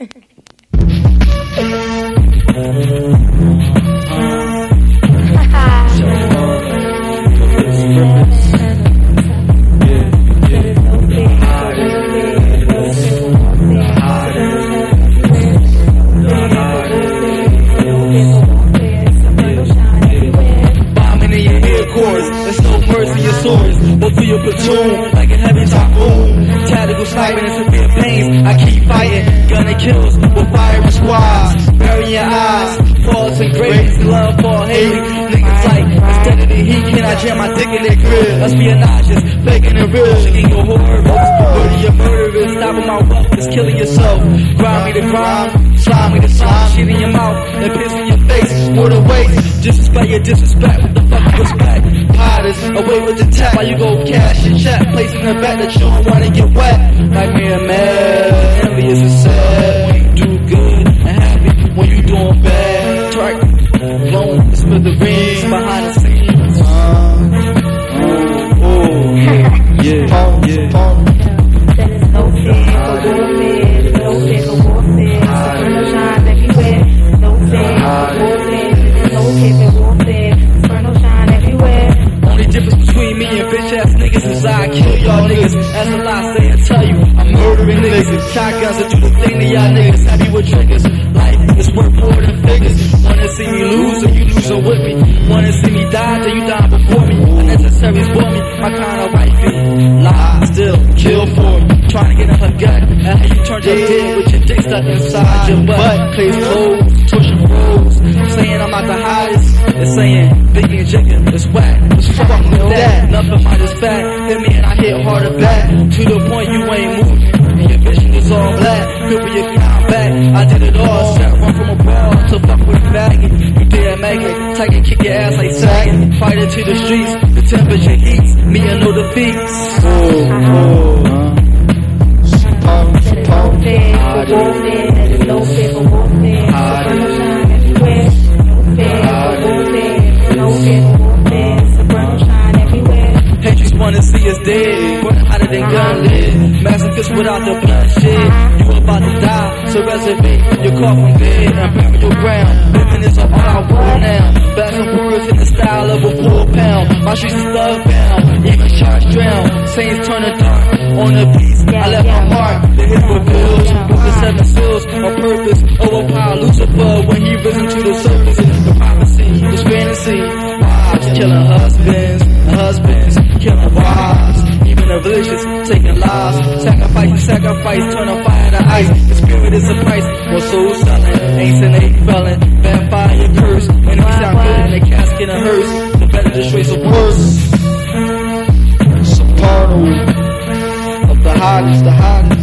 Bombing in your head chords, there's no mercy in swords. Both of your platoon, like heavy typhoon. Sniping and severe pains. I keep fighting, gunning kills with firing squads. Your eyes, faults and grades, love for hate. Niggas like, instead of the heat, can I jam my dick in their grill? Espionages, faking and real, shaking your horrors. Murder your murderers, stopping my wealth, just killing yourself. Grind me to grind, slime me to slime, shit in your mouth, and piss in your face. For the waste, disrespect your disrespect, what the fuck you respect? Away with the tech, while you go cash and check, placing a bet that you don't wanna get wet. And mad, envious and sad, when you do good and happy, when you doing bad. Track, blowing smithereens behind the scenes. Uh, uh, uh oh, yeah, yeah, uh, I kill y'all niggas. As a lie say and tell you, I'm murdering niggas. Shotguns that do the thing to y'all niggas. Happy with triggers. Life is worth more than figures. Wanna see me lose or you losing with me. Wanna see me die till you die before me. Unnecessary for me, my kind of wifey. Lie, still, kill for me. And turned your dick with your dick stuck inside your butt. Place clothes, pushing rolls. Saying I'm not the hottest. It's saying Biggie and chicken is whack. What's fuck with that? Nothing is back. Hit me and I hit harder back. To the point you ain't moving. And your vision is all black. Feel for your back. I did it all. Set run from a ball to fuck with faggot. You didn't make it. Take it, kick your ass like sagging. Fight it to the streets. The temperature heats. Me and no defeats. There than gun lid. Masochist without the bloodshed. You about to die, so reserve your coffin bed and bury your ground. Living is all I want now. And forth in the style of a four pound. My streets is thug bound, even sharks drown. Saints turning dark on the beats. I left my mark, the hit bills. With the seven seals on purpose. Oh, Overpower Lucifer when he risen to the surface. The prophecy, this fantasy. Wives killing husbands, and husbands killing wives. The villagers taking lives. Sacrifice, sacrifice, turn a fire to ice. The spirit is a price. One soul selling, ancient eight felon. Vampire curse. And if sound good in a casket and hearse, the better the trace of worse. Soprano of the hottest, the hottest.